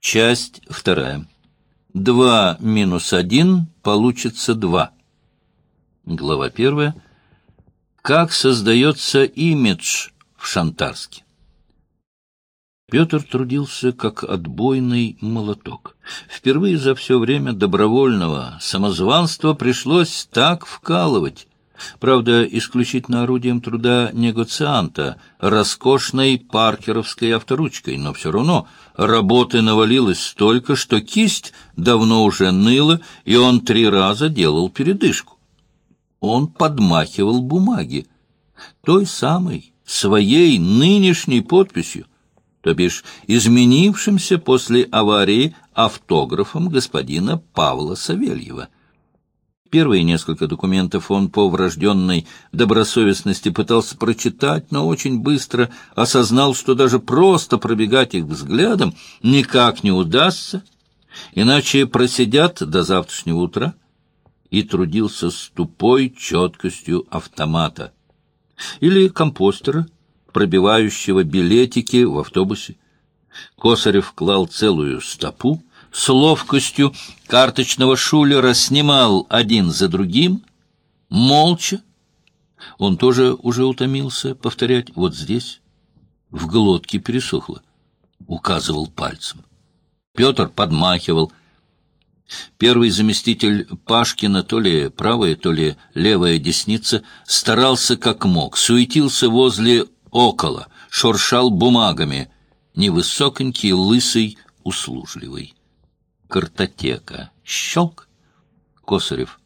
Часть вторая. Два минус один получится два. Глава первая. Как создается имидж в Шантарске? Петр трудился как отбойный молоток. Впервые за все время добровольного самозванства пришлось так вкалывать. Правда, исключительно орудием труда негоцианта, роскошной паркеровской авторучкой, но все равно работы навалилось столько, что кисть давно уже ныла, и он три раза делал передышку. Он подмахивал бумаги, той самой, своей нынешней подписью, то бишь изменившимся после аварии автографом господина Павла Савельева. Первые несколько документов он по врожденной добросовестности пытался прочитать, но очень быстро осознал, что даже просто пробегать их взглядом никак не удастся, иначе просидят до завтрашнего утра, и трудился с тупой четкостью автомата. Или компостера, пробивающего билетики в автобусе. Косарев клал целую стопу, с ловкостью карточного шулера снимал один за другим, молча. Он тоже уже утомился повторять «вот здесь». В глотке пересохло. Указывал пальцем. Петр подмахивал. Первый заместитель Пашкина, то ли правая, то ли левая десница, старался как мог, суетился возле около, шуршал бумагами, невысоконький, лысый, услужливый. Картотека. Щелк. Косарев.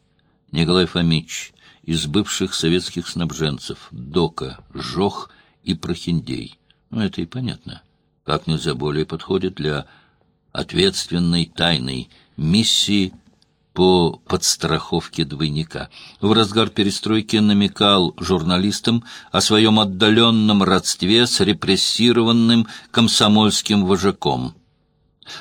Николай Фомич. Из бывших советских снабженцев. Дока, Жох и Прохиндей. Ну, это и понятно. Как нельзя более подходит для ответственной тайной миссии по подстраховке двойника. В разгар перестройки намекал журналистам о своем отдаленном родстве с репрессированным комсомольским вожаком.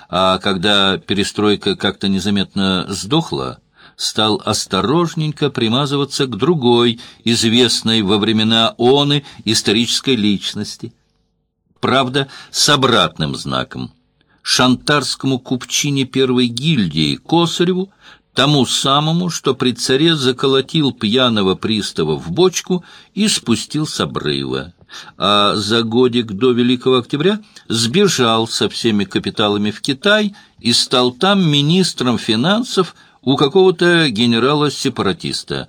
А когда перестройка как-то незаметно сдохла, стал осторожненько примазываться к другой, известной во времена оны исторической личности. Правда, с обратным знаком. Шантарскому купчине первой гильдии Косареву тому самому, что при царе заколотил пьяного пристава в бочку и спустил с обрыва, а за годик до Великого Октября сбежал со всеми капиталами в Китай и стал там министром финансов у какого-то генерала-сепаратиста.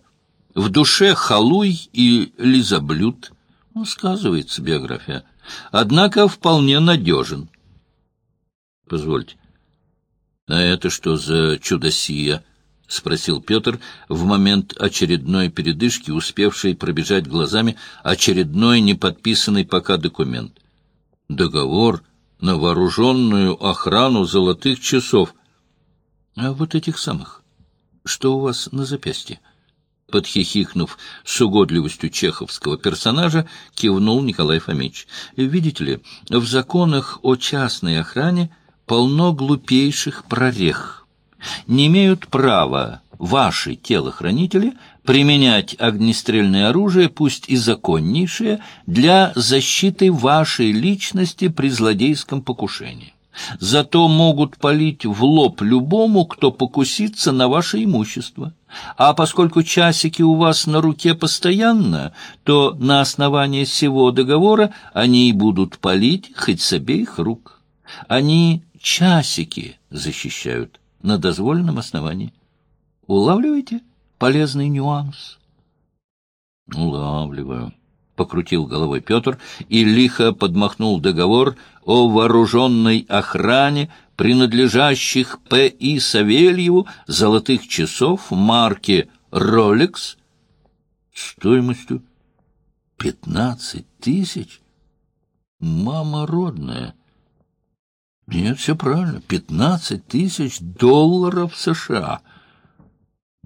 В душе халуй и лизоблюд, ну, сказывается биография, однако вполне надежен. Позвольте, а это что за чудо-сия? — спросил Петр в момент очередной передышки, успевший пробежать глазами очередной неподписанный пока документ. «Договор на вооруженную охрану золотых часов. А вот этих самых. Что у вас на запястье?» Подхихикнув с угодливостью чеховского персонажа, кивнул Николай Фомич. «Видите ли, в законах о частной охране полно глупейших прорех» не имеют права ваши телохранители применять огнестрельное оружие, пусть и законнейшее, для защиты вашей личности при злодейском покушении. Зато могут палить в лоб любому, кто покусится на ваше имущество. А поскольку часики у вас на руке постоянно, то на основании всего договора они и будут палить хоть с обеих рук. Они часики защищают на дозволенном основании. Улавливаете полезный нюанс? Улавливаю. — покрутил головой Петр и лихо подмахнул договор о вооруженной охране принадлежащих П.И. Савельеву золотых часов марки «Ролекс» стоимостью пятнадцать тысяч. Мама родная! Нет, все правильно. Пятнадцать тысяч долларов США.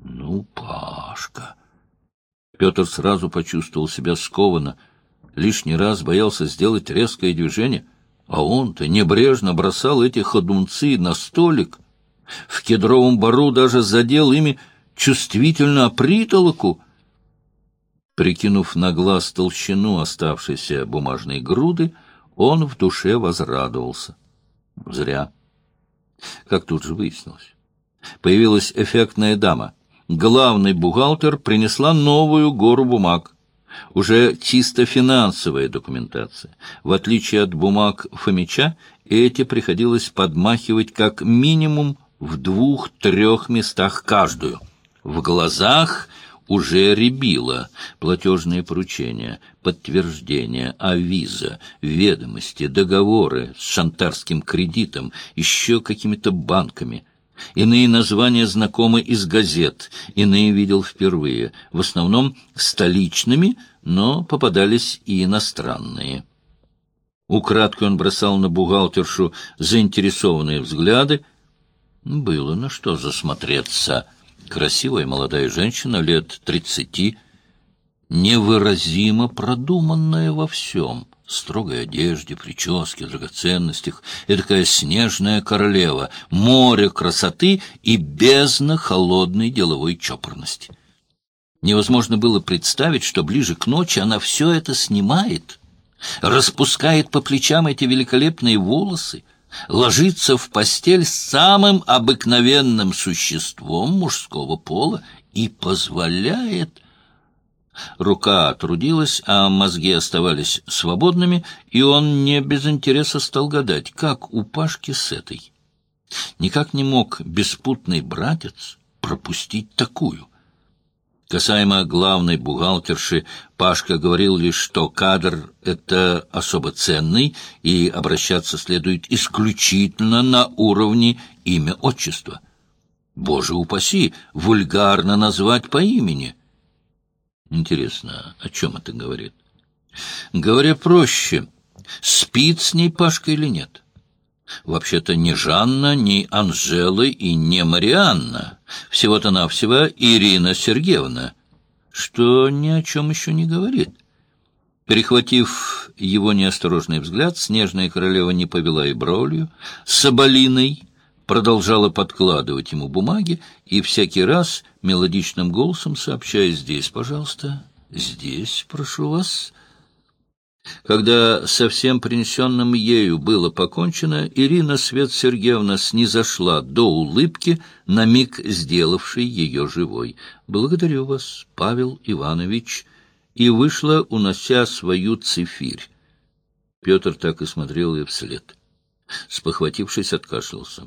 Ну, Пашка... Петр сразу почувствовал себя скованно. Лишний раз боялся сделать резкое движение, а он-то небрежно бросал эти ходунцы на столик. В кедровом бару даже задел ими чувствительно притолоку. Прикинув на глаз толщину оставшейся бумажной груды, он в душе возрадовался. Зря. Как тут же выяснилось. Появилась эффектная дама. Главный бухгалтер принесла новую гору бумаг. Уже чисто финансовая документация. В отличие от бумаг Фомича, эти приходилось подмахивать как минимум в двух-трех местах каждую. В глазах уже рябило платежные поручения, подтверждения, авиза, ведомости, договоры с шантарским кредитом, еще какими-то банками. Иные названия знакомы из газет, иные видел впервые, в основном столичными, но попадались и иностранные. Украдкой он бросал на бухгалтершу заинтересованные взгляды. Было на что засмотреться — Красивая молодая женщина лет тридцати, невыразимо продуманная во всем, строгой одежде, прическе, драгоценностях, и такая снежная королева, море красоты и бездна холодной деловой чопорности. Невозможно было представить, что ближе к ночи она все это снимает, распускает по плечам эти великолепные волосы, ложится в постель с самым обыкновенным существом мужского пола и позволяет... Рука трудилась, а мозги оставались свободными, и он не без интереса стал гадать, как у Пашки с этой. Никак не мог беспутный братец пропустить такую — Касаемо главной бухгалтерши, Пашка говорил лишь, что кадр — это особо ценный, и обращаться следует исключительно на уровне имя-отчества. Боже упаси, вульгарно назвать по имени. Интересно, о чем это говорит? Говоря проще, спит с ней Пашка или нет? — Вообще-то ни Жанна, ни Анжела и не Марианна. Всего-то навсего Ирина Сергеевна, что ни о чем еще не говорит. Перехватив его неосторожный взгляд, снежная королева не повела и бровью. Соболиной продолжала подкладывать ему бумаги и всякий раз мелодичным голосом сообщая «Здесь, пожалуйста, здесь, прошу вас». Когда со всем принесенным ею было покончено, Ирина Свет Сергеевна снизошла до улыбки, на миг сделавшей ее живой. «Благодарю вас, Павел Иванович», и вышла, унося свою цифирь. Петр так и смотрел ей вслед. Спохватившись, откашлялся.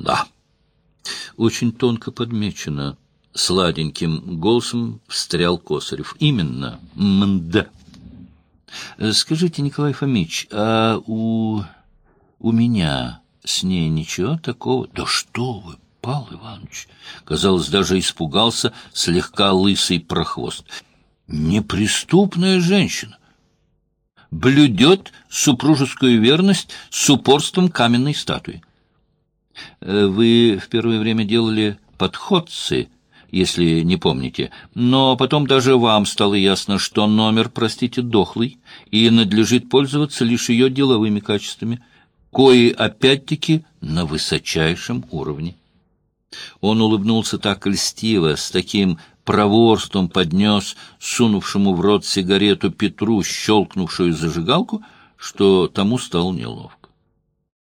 «Да». Очень тонко подмечено. Сладеньким голосом встрял Косарев. «Именно. Мда». Э, скажите, Николай Фомич, а у... у меня с ней ничего такого? Да что вы, Павел Иванович! Казалось, даже испугался слегка лысый прохвост. Неприступная женщина блюдет супружескую верность с упорством каменной статуи. Э, вы в первое время делали подходцы, если не помните. Но потом даже вам стало ясно, что номер, простите, дохлый, и надлежит пользоваться лишь ее деловыми качествами, кои, опять-таки, на высочайшем уровне. Он улыбнулся так льстиво, с таким проворством поднес сунувшему в рот сигарету Петру щелкнувшую зажигалку, что тому стало неловко.